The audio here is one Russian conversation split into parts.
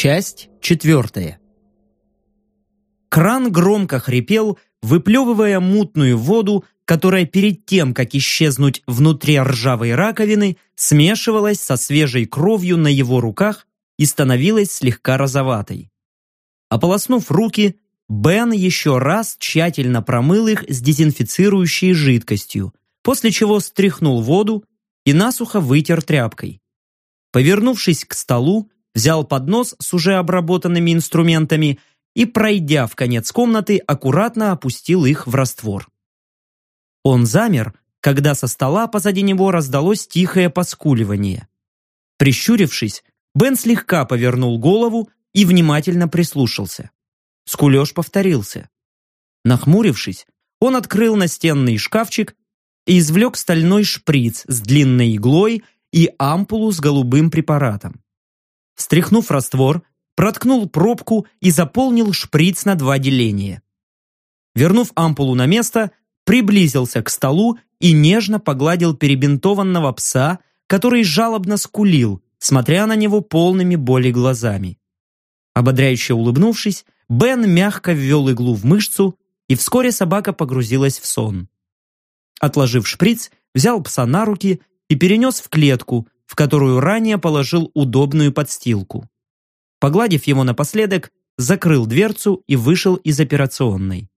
Часть четвертая. Кран громко хрипел, выплевывая мутную воду, которая перед тем, как исчезнуть внутри ржавой раковины, смешивалась со свежей кровью на его руках и становилась слегка розоватой. Ополоснув руки, Бен еще раз тщательно промыл их с дезинфицирующей жидкостью, после чего стряхнул воду и насухо вытер тряпкой. Повернувшись к столу, взял поднос с уже обработанными инструментами и, пройдя в конец комнаты, аккуратно опустил их в раствор. Он замер, когда со стола позади него раздалось тихое поскуливание. Прищурившись, Бен слегка повернул голову и внимательно прислушался. Скулеж повторился. Нахмурившись, он открыл настенный шкафчик и извлек стальной шприц с длинной иглой и ампулу с голубым препаратом. Стряхнув раствор, проткнул пробку и заполнил шприц на два деления. Вернув ампулу на место, приблизился к столу и нежно погладил перебинтованного пса, который жалобно скулил, смотря на него полными боли глазами. Ободряюще улыбнувшись, Бен мягко ввел иглу в мышцу, и вскоре собака погрузилась в сон. Отложив шприц, взял пса на руки и перенес в клетку, в которую ранее положил удобную подстилку. Погладив его напоследок, закрыл дверцу и вышел из операционной.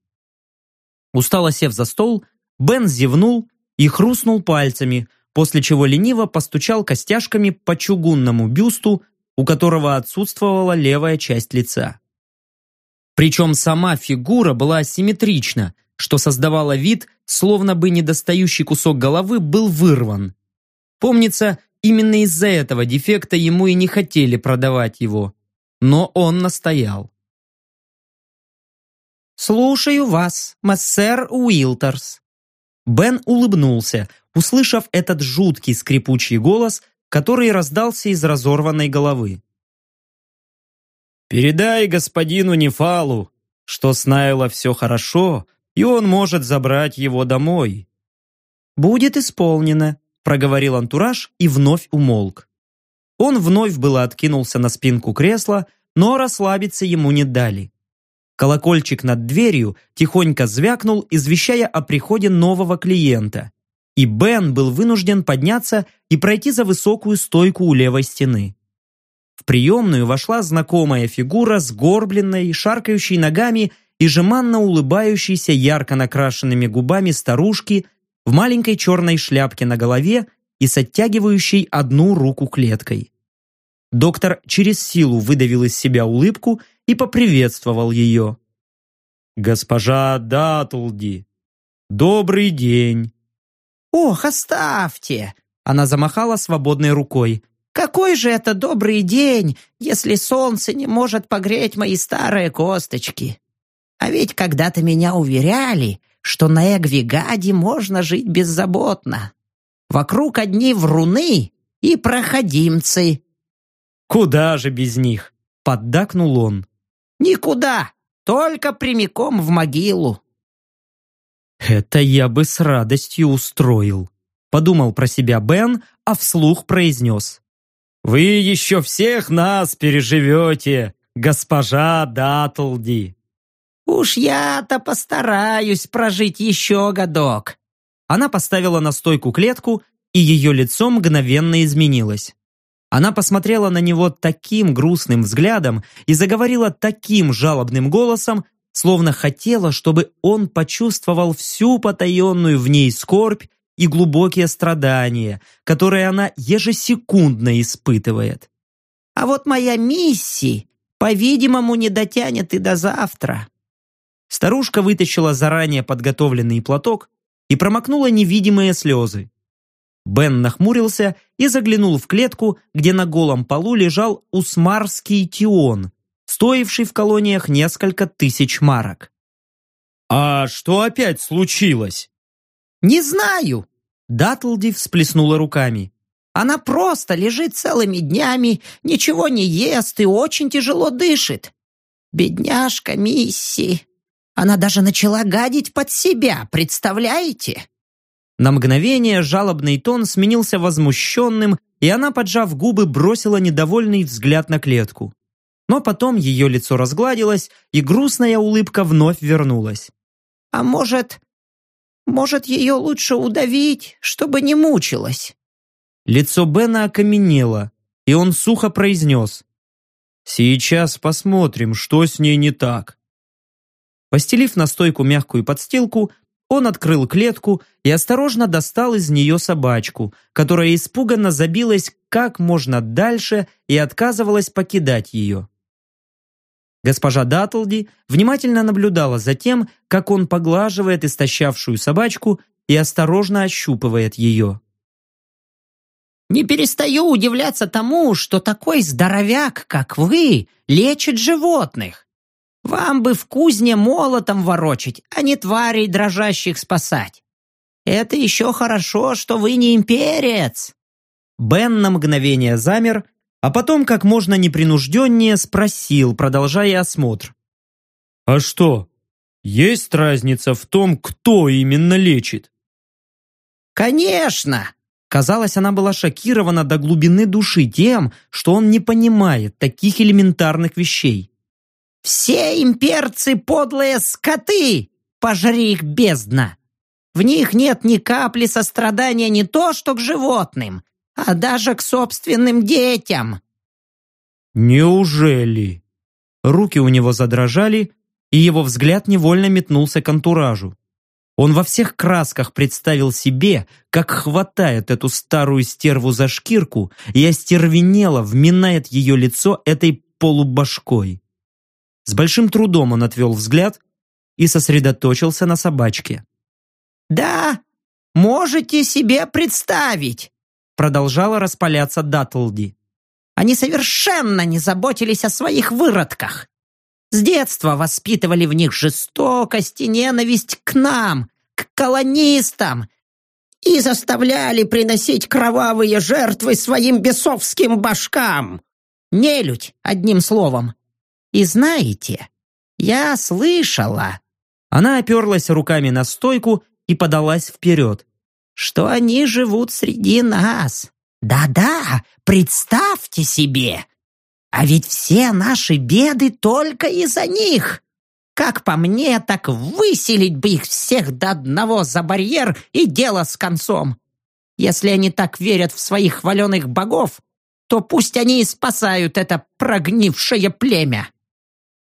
Устало сев за стол, Бен зевнул и хрустнул пальцами, после чего лениво постучал костяшками по чугунному бюсту, у которого отсутствовала левая часть лица. Причем сама фигура была асимметрична, что создавало вид, словно бы недостающий кусок головы был вырван. Помнится, Именно из-за этого дефекта ему и не хотели продавать его. Но он настоял. «Слушаю вас, мессер Уилтерс». Бен улыбнулся, услышав этот жуткий скрипучий голос, который раздался из разорванной головы. «Передай господину Нефалу, что с Найла все хорошо, и он может забрать его домой». «Будет исполнено», проговорил антураж и вновь умолк. Он вновь было откинулся на спинку кресла, но расслабиться ему не дали. Колокольчик над дверью тихонько звякнул, извещая о приходе нового клиента. И Бен был вынужден подняться и пройти за высокую стойку у левой стены. В приемную вошла знакомая фигура с горбленной, шаркающей ногами и жеманно улыбающейся ярко накрашенными губами старушки в маленькой черной шляпке на голове и с оттягивающей одну руку клеткой. Доктор через силу выдавил из себя улыбку и поприветствовал ее. «Госпожа Датлди, добрый день!» «Ох, оставьте!» Она замахала свободной рукой. «Какой же это добрый день, если солнце не может погреть мои старые косточки! А ведь когда-то меня уверяли, что на Эгвигаде можно жить беззаботно. Вокруг одни вруны и проходимцы. «Куда же без них?» — поддакнул он. «Никуда, только прямиком в могилу». «Это я бы с радостью устроил», — подумал про себя Бен, а вслух произнес. «Вы еще всех нас переживете, госпожа Датлди». «Уж я-то постараюсь прожить еще годок». Она поставила на стойку клетку, и ее лицо мгновенно изменилось. Она посмотрела на него таким грустным взглядом и заговорила таким жалобным голосом, словно хотела, чтобы он почувствовал всю потаенную в ней скорбь и глубокие страдания, которые она ежесекундно испытывает. «А вот моя миссия, по-видимому, не дотянет и до завтра. Старушка вытащила заранее подготовленный платок и промокнула невидимые слезы. Бен нахмурился и заглянул в клетку, где на голом полу лежал усмарский тион, стоивший в колониях несколько тысяч марок. «А что опять случилось?» «Не знаю!» Датлди всплеснула руками. «Она просто лежит целыми днями, ничего не ест и очень тяжело дышит. Бедняжка Мисси!» Она даже начала гадить под себя, представляете?» На мгновение жалобный тон сменился возмущенным, и она, поджав губы, бросила недовольный взгляд на клетку. Но потом ее лицо разгладилось, и грустная улыбка вновь вернулась. «А может, может, ее лучше удавить, чтобы не мучилась?» Лицо Бена окаменело, и он сухо произнес. «Сейчас посмотрим, что с ней не так». Постелив на стойку мягкую подстилку, он открыл клетку и осторожно достал из нее собачку, которая испуганно забилась как можно дальше и отказывалась покидать ее. Госпожа Даттлди внимательно наблюдала за тем, как он поглаживает истощавшую собачку и осторожно ощупывает ее. «Не перестаю удивляться тому, что такой здоровяк, как вы, лечит животных. Вам бы в кузне молотом ворочать, а не тварей дрожащих спасать. Это еще хорошо, что вы не имперец!» Бен на мгновение замер, а потом как можно непринужденнее спросил, продолжая осмотр. «А что, есть разница в том, кто именно лечит?» «Конечно!» Казалось, она была шокирована до глубины души тем, что он не понимает таких элементарных вещей. Все имперцы подлые скоты! Пожри их бездна! В них нет ни капли сострадания не то что к животным, а даже к собственным детям!» «Неужели?» Руки у него задрожали, и его взгляд невольно метнулся к антуражу. Он во всех красках представил себе, как хватает эту старую стерву за шкирку и остервенело вминает ее лицо этой полубашкой. С большим трудом он отвел взгляд и сосредоточился на собачке. «Да, можете себе представить!» Продолжала распаляться Даттлди. «Они совершенно не заботились о своих выродках. С детства воспитывали в них жестокость и ненависть к нам, к колонистам, и заставляли приносить кровавые жертвы своим бесовским башкам. Нелюдь, одним словом. И знаете, я слышала...» Она оперлась руками на стойку и подалась вперед. «Что они живут среди нас. Да-да, представьте себе! А ведь все наши беды только из-за них. Как по мне, так выселить бы их всех до одного за барьер и дело с концом. Если они так верят в своих хваленых богов, то пусть они и спасают это прогнившее племя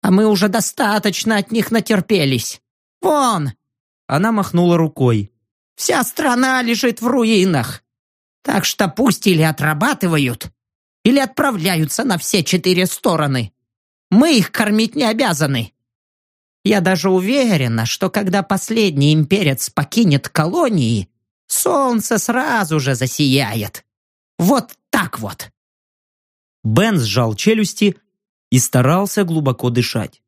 а мы уже достаточно от них натерпелись. Вон!» Она махнула рукой. «Вся страна лежит в руинах. Так что пусть или отрабатывают, или отправляются на все четыре стороны. Мы их кормить не обязаны. Я даже уверена, что когда последний имперец покинет колонии, солнце сразу же засияет. Вот так вот!» Бен сжал челюсти, и старался глубоко дышать.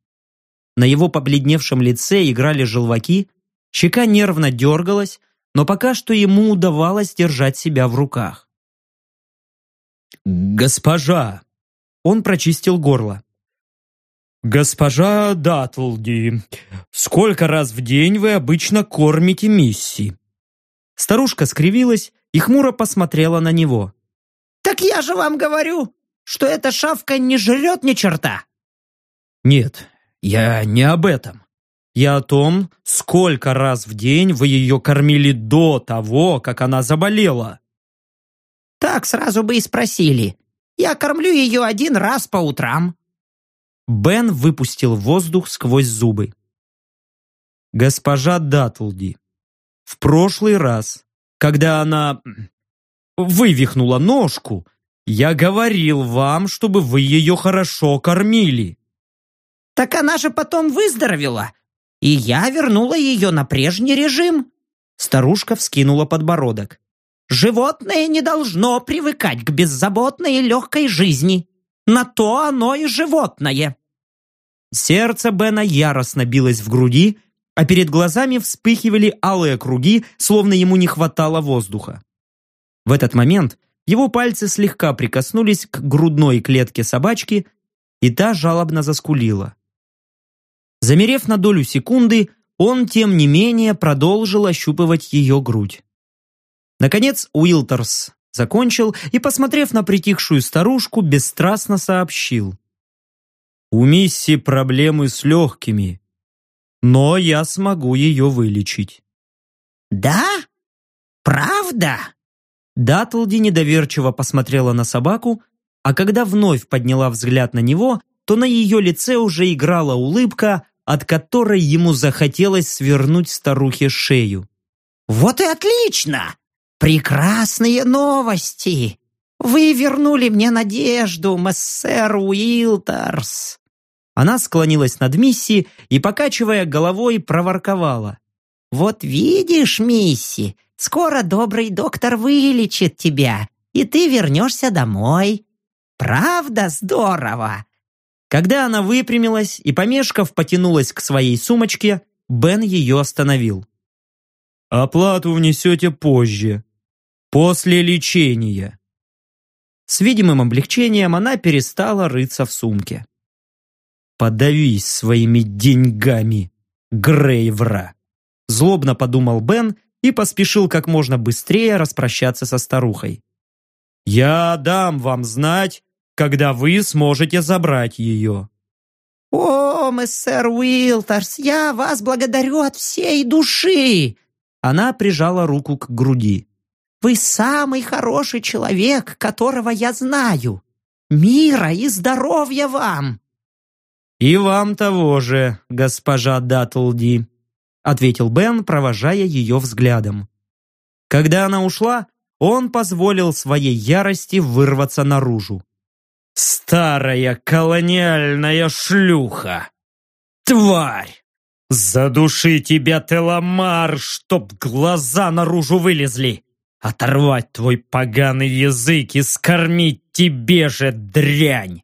На его побледневшем лице играли желваки, щека нервно дергалась, но пока что ему удавалось держать себя в руках. «Госпожа!» Он прочистил горло. «Госпожа Датлди, сколько раз в день вы обычно кормите мисси?» Старушка скривилась и хмуро посмотрела на него. «Так я же вам говорю, что эта шавка не жрет ни черта?» «Нет, я не об этом. Я о том, сколько раз в день вы ее кормили до того, как она заболела». «Так сразу бы и спросили. Я кормлю ее один раз по утрам». Бен выпустил воздух сквозь зубы. «Госпожа Датлди, в прошлый раз, когда она вывихнула ножку, я говорил вам, чтобы вы ее хорошо кормили. Так она же потом выздоровела, и я вернула ее на прежний режим. Старушка вскинула подбородок. Животное не должно привыкать к беззаботной и легкой жизни. На то оно и животное. Сердце Бена яростно билось в груди, а перед глазами вспыхивали алые круги, словно ему не хватало воздуха. В этот момент его пальцы слегка прикоснулись к грудной клетке собачки, и та жалобно заскулила. Замерев на долю секунды, он, тем не менее, продолжил ощупывать ее грудь. Наконец Уилтерс закончил и, посмотрев на притихшую старушку, бесстрастно сообщил. У Мисси проблемы с легкими, но я смогу ее вылечить. Да? Правда? Датлди недоверчиво посмотрела на собаку, а когда вновь подняла взгляд на него, то на ее лице уже играла улыбка, от которой ему захотелось свернуть старухе шею. «Вот и отлично! Прекрасные новости! Вы вернули мне надежду, мессер Уилтерс!» Она склонилась над Мисси и, покачивая головой, проворковала. «Вот видишь, Мисси, скоро добрый доктор вылечит тебя, и ты вернешься домой. Правда здорово?» Когда она выпрямилась и, помешков, потянулась к своей сумочке, Бен ее остановил. «Оплату внесете позже, после лечения». С видимым облегчением она перестала рыться в сумке. «Подавись своими деньгами, Грейвра!» Злобно подумал Бен и поспешил как можно быстрее распрощаться со старухой. «Я дам вам знать, когда вы сможете забрать ее». «О, мессер Уилтерс, я вас благодарю от всей души!» Она прижала руку к груди. «Вы самый хороший человек, которого я знаю. Мира и здоровья вам!» «И вам того же, госпожа Датлди», ответил Бен, провожая ее взглядом. Когда она ушла, он позволил своей ярости вырваться наружу. «Старая колониальная шлюха! Тварь! Задуши тебя, Теламар, чтоб глаза наружу вылезли! Оторвать твой поганый язык и скормить тебе же дрянь!»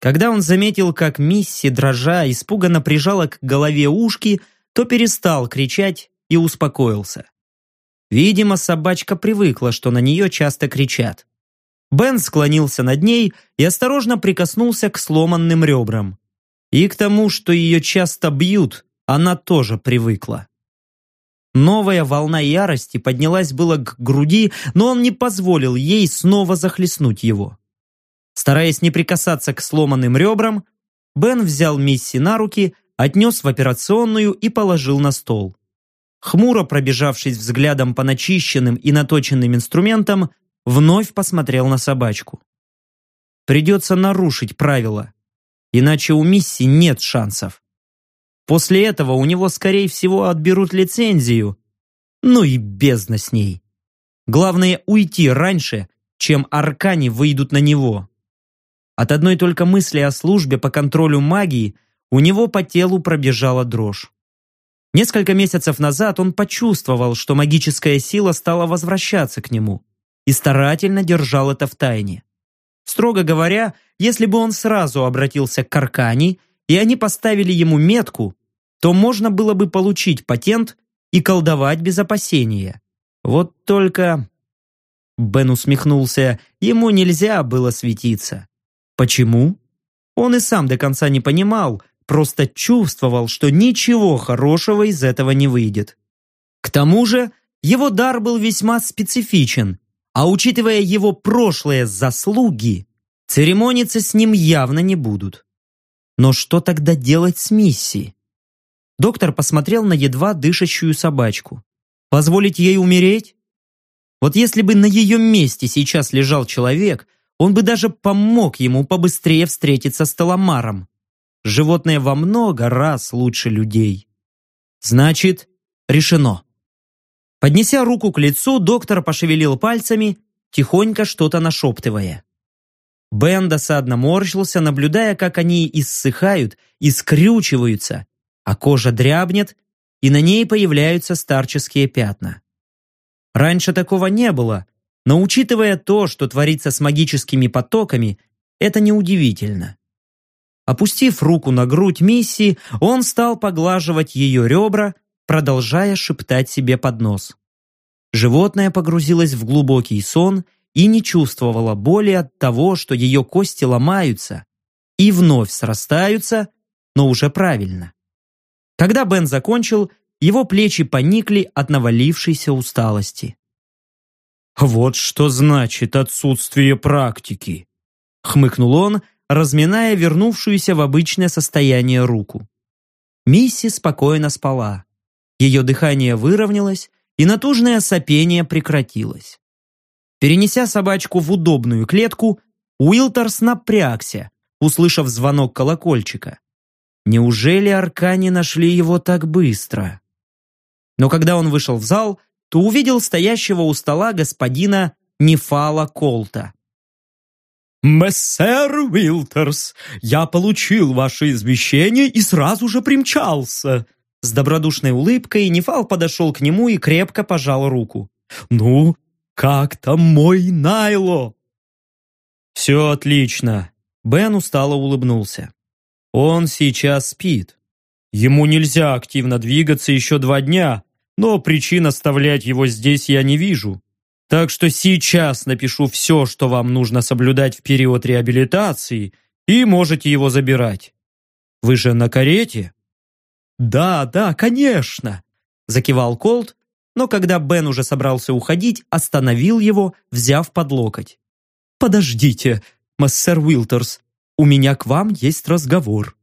Когда он заметил, как Мисси, дрожа, испуганно прижала к голове ушки, то перестал кричать и успокоился. Видимо, собачка привыкла, что на нее часто кричат. Бен склонился над ней и осторожно прикоснулся к сломанным ребрам. И к тому, что ее часто бьют, она тоже привыкла. Новая волна ярости поднялась было к груди, но он не позволил ей снова захлестнуть его. Стараясь не прикасаться к сломанным ребрам, Бен взял Мисси на руки отнес в операционную и положил на стол. Хмуро пробежавшись взглядом по начищенным и наточенным инструментам, вновь посмотрел на собачку. Придется нарушить правила, иначе у Мисси нет шансов. После этого у него, скорее всего, отберут лицензию. Ну и бездна с ней. Главное уйти раньше, чем аркани выйдут на него. От одной только мысли о службе по контролю магии – у него по телу пробежала дрожь. Несколько месяцев назад он почувствовал, что магическая сила стала возвращаться к нему и старательно держал это в тайне. Строго говоря, если бы он сразу обратился к Каркани, и они поставили ему метку, то можно было бы получить патент и колдовать без опасения. Вот только... Бен усмехнулся, ему нельзя было светиться. Почему? Он и сам до конца не понимал, просто чувствовал, что ничего хорошего из этого не выйдет. К тому же, его дар был весьма специфичен, а учитывая его прошлые заслуги, церемониться с ним явно не будут. Но что тогда делать с миссией? Доктор посмотрел на едва дышащую собачку. Позволить ей умереть? Вот если бы на ее месте сейчас лежал человек, он бы даже помог ему побыстрее встретиться с Таламаром. Животное во много раз лучше людей. Значит, решено. Поднеся руку к лицу, доктор пошевелил пальцами, тихонько что-то нашептывая. Бен досадно морщился, наблюдая, как они иссыхают и скрючиваются, а кожа дрябнет, и на ней появляются старческие пятна. Раньше такого не было, но учитывая то, что творится с магическими потоками, это неудивительно. Опустив руку на грудь Мисси, он стал поглаживать ее ребра, продолжая шептать себе под нос. Животное погрузилось в глубокий сон и не чувствовало боли от того, что ее кости ломаются и вновь срастаются, но уже правильно. Когда Бен закончил, его плечи поникли от навалившейся усталости. «Вот что значит отсутствие практики!» хмыкнул он, разминая вернувшуюся в обычное состояние руку. Мисси спокойно спала. Ее дыхание выровнялось, и натужное сопение прекратилось. Перенеся собачку в удобную клетку, Уилтерс напрягся, услышав звонок колокольчика. Неужели аркане нашли его так быстро? Но когда он вышел в зал, то увидел стоящего у стола господина Нефала Колта. «Мессер Уилтерс, я получил ваше извещение и сразу же примчался!» С добродушной улыбкой Нефал подошел к нему и крепко пожал руку. «Ну, как там мой Найло?» «Все отлично», — Бен устало улыбнулся. «Он сейчас спит. Ему нельзя активно двигаться еще два дня, но причин оставлять его здесь я не вижу. Так что сейчас напишу все, что вам нужно соблюдать в период реабилитации, и можете его забирать. Вы же на карете?» «Да, да, конечно!» Закивал Колт, но когда Бен уже собрался уходить, остановил его, взяв под локоть. «Подождите, массер Уилтерс, у меня к вам есть разговор».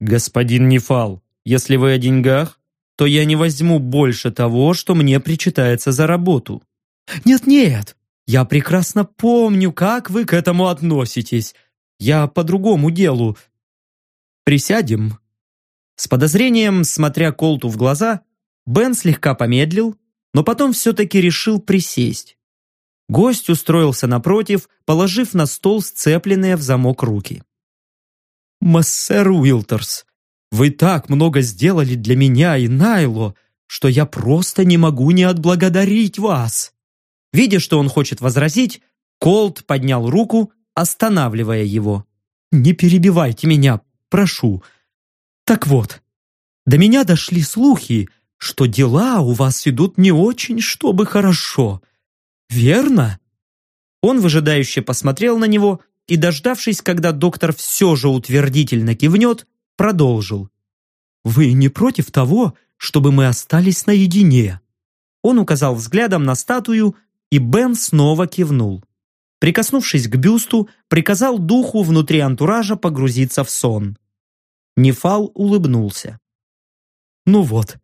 «Господин Нефал, если вы о деньгах, то я не возьму больше того, что мне причитается за работу». «Нет-нет, я прекрасно помню, как вы к этому относитесь. Я по другому делу. Присядем?» С подозрением, смотря Колту в глаза, Бен слегка помедлил, но потом все-таки решил присесть. Гость устроился напротив, положив на стол сцепленные в замок руки. «Массер Уилтерс, вы так много сделали для меня и Найло, что я просто не могу не отблагодарить вас!» Видя, что он хочет возразить, Колт поднял руку, останавливая его. «Не перебивайте меня, прошу. Так вот, до меня дошли слухи, что дела у вас идут не очень, чтобы хорошо. Верно?» Он выжидающе посмотрел на него и, дождавшись, когда доктор все же утвердительно кивнет, продолжил. «Вы не против того, чтобы мы остались наедине?» Он указал взглядом на статую, и Бен снова кивнул. Прикоснувшись к бюсту, приказал духу внутри антуража погрузиться в сон. Нефал улыбнулся. «Ну вот,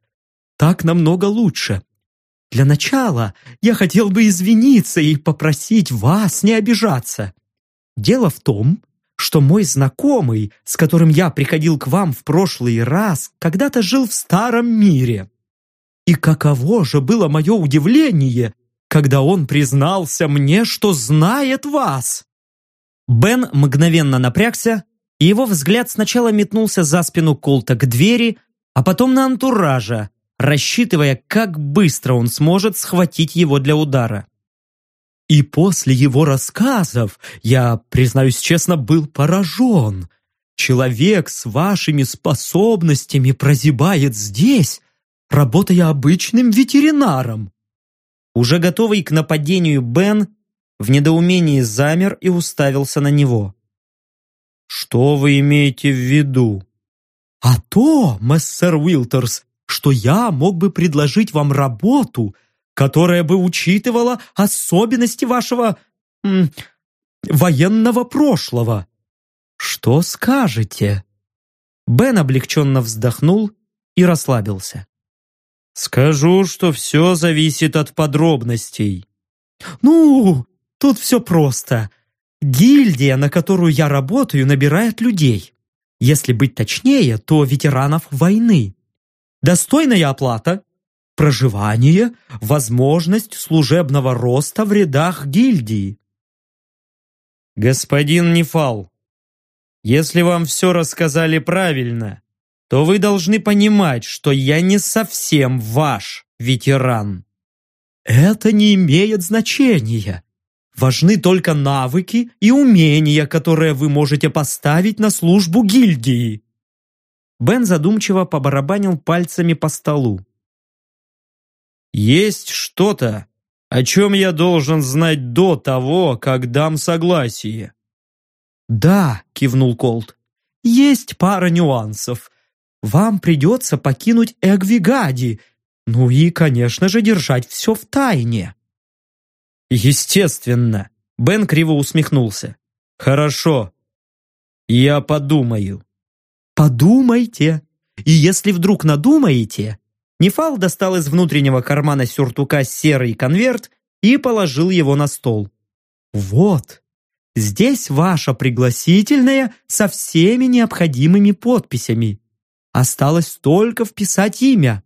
так намного лучше. Для начала я хотел бы извиниться и попросить вас не обижаться. Дело в том, что мой знакомый, с которым я приходил к вам в прошлый раз, когда-то жил в старом мире. И каково же было мое удивление, когда он признался мне, что знает вас!» Бен мгновенно напрягся, и его взгляд сначала метнулся за спину Колта к двери, а потом на антуража, рассчитывая, как быстро он сможет схватить его для удара. И после его рассказов я, признаюсь честно, был поражен. Человек с вашими способностями прозябает здесь, работая обычным ветеринаром. Уже готовый к нападению Бен в недоумении замер и уставился на него. «Что вы имеете в виду?» «А то, мессер Уилтерс, что я мог бы предложить вам работу, которая бы учитывала особенности вашего м, военного прошлого. Что скажете?» Бен облегченно вздохнул и расслабился. «Скажу, что все зависит от подробностей». «Ну, тут все просто. Гильдия, на которую я работаю, набирает людей. Если быть точнее, то ветеранов войны. Достойная оплата, проживание, возможность служебного роста в рядах гильдии. Господин Нефал, если вам все рассказали правильно, то вы должны понимать, что я не совсем ваш ветеран. Это не имеет значения. Важны только навыки и умения, которые вы можете поставить на службу гильдии. Бен задумчиво побарабанил пальцами по столу. «Есть что-то, о чем я должен знать до того, как дам согласие?» «Да», — кивнул Колт, — «есть пара нюансов. Вам придется покинуть Эгвигади, ну и, конечно же, держать все в тайне». «Естественно», — Бен криво усмехнулся. «Хорошо. «Я подумаю». «Подумайте. И если вдруг надумаете...» Нефал достал из внутреннего кармана сюртука серый конверт и положил его на стол. «Вот, здесь ваша пригласительная со всеми необходимыми подписями. Осталось только вписать имя».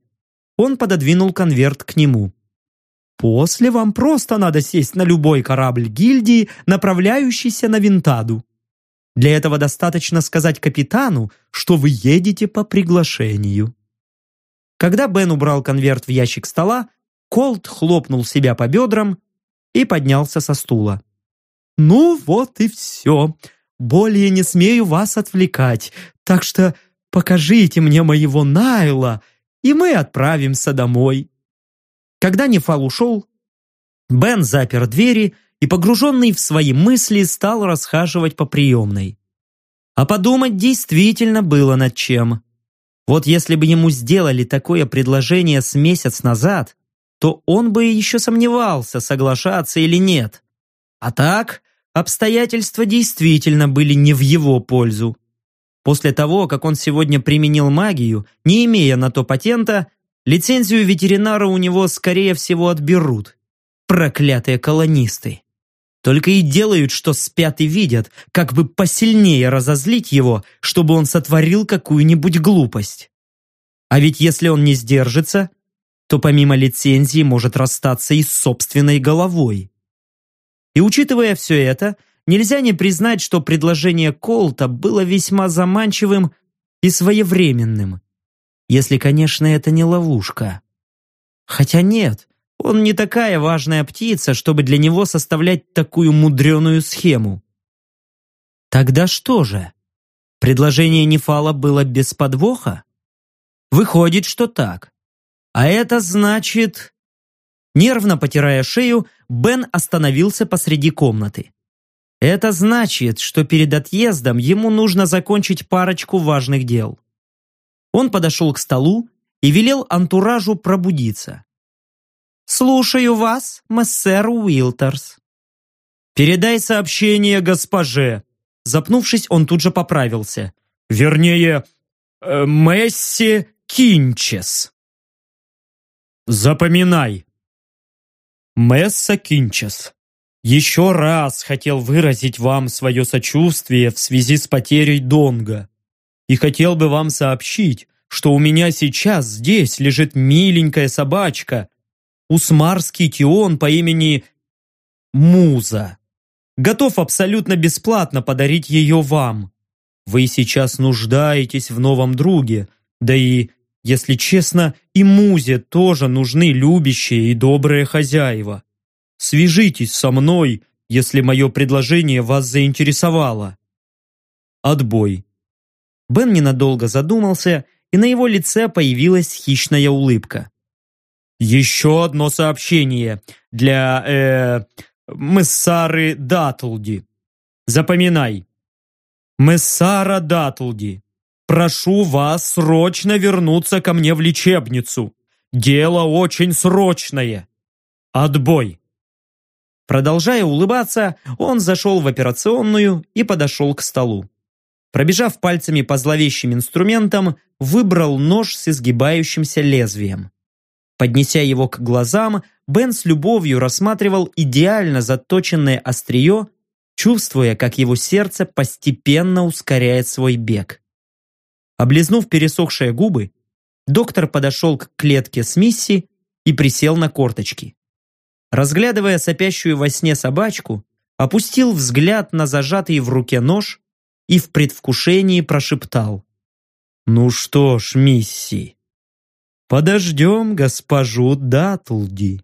Он пододвинул конверт к нему. После вам просто надо сесть на любой корабль гильдии, направляющийся на Винтаду. Для этого достаточно сказать капитану, что вы едете по приглашению. Когда Бен убрал конверт в ящик стола, Колт хлопнул себя по бедрам и поднялся со стула. «Ну вот и все. Более не смею вас отвлекать, так что покажите мне моего Найла, и мы отправимся домой». Когда Нефал ушел, Бен запер двери и, погруженный в свои мысли, стал расхаживать по приемной. А подумать действительно было над чем. Вот если бы ему сделали такое предложение с месяц назад, то он бы еще сомневался, соглашаться или нет. А так, обстоятельства действительно были не в его пользу. После того, как он сегодня применил магию, не имея на то патента, Лицензию ветеринара у него, скорее всего, отберут. Проклятые колонисты. Только и делают, что спят и видят, как бы посильнее разозлить его, чтобы он сотворил какую-нибудь глупость. А ведь если он не сдержится, то помимо лицензии может расстаться и с собственной головой. И учитывая все это, нельзя не признать, что предложение Колта было весьма заманчивым и своевременным. Если, конечно, это не ловушка. Хотя нет, он не такая важная птица, чтобы для него составлять такую мудреную схему. Тогда что же? Предложение Нефала было без подвоха? Выходит, что так. А это значит... Нервно потирая шею, Бен остановился посреди комнаты. Это значит, что перед отъездом ему нужно закончить парочку важных дел. Он подошел к столу и велел антуражу пробудиться. «Слушаю вас, мессер Уилтерс». «Передай сообщение госпоже». Запнувшись, он тут же поправился. «Вернее, э, Месси Кинчес». «Запоминай». Месса Кинчес. Еще раз хотел выразить вам свое сочувствие в связи с потерей Донга и хотел бы вам сообщить, что у меня сейчас здесь лежит миленькая собачка, усмарский тион по имени Муза. Готов абсолютно бесплатно подарить ее вам. Вы сейчас нуждаетесь в новом друге, да и, если честно, и Музе тоже нужны любящие и добрые хозяева. Свяжитесь со мной, если мое предложение вас заинтересовало. Отбой. Бен ненадолго задумался, и на его лице появилась хищная улыбка. «Еще одно сообщение для, э, Мессары Датлди. Запоминай. Мессара Датлди, прошу вас срочно вернуться ко мне в лечебницу. Дело очень срочное. Отбой». Продолжая улыбаться, он зашел в операционную и подошел к столу. Пробежав пальцами по зловещим инструментам, выбрал нож с изгибающимся лезвием. Поднеся его к глазам, Бен с любовью рассматривал идеально заточенное острие, чувствуя, как его сердце постепенно ускоряет свой бег. Облизнув пересохшие губы, доктор подошел к клетке с Мисси и присел на корточки. Разглядывая сопящую во сне собачку, опустил взгляд на зажатый в руке нож и в предвкушении прошептал. «Ну что ж, мисси, подождем госпожу Датлди».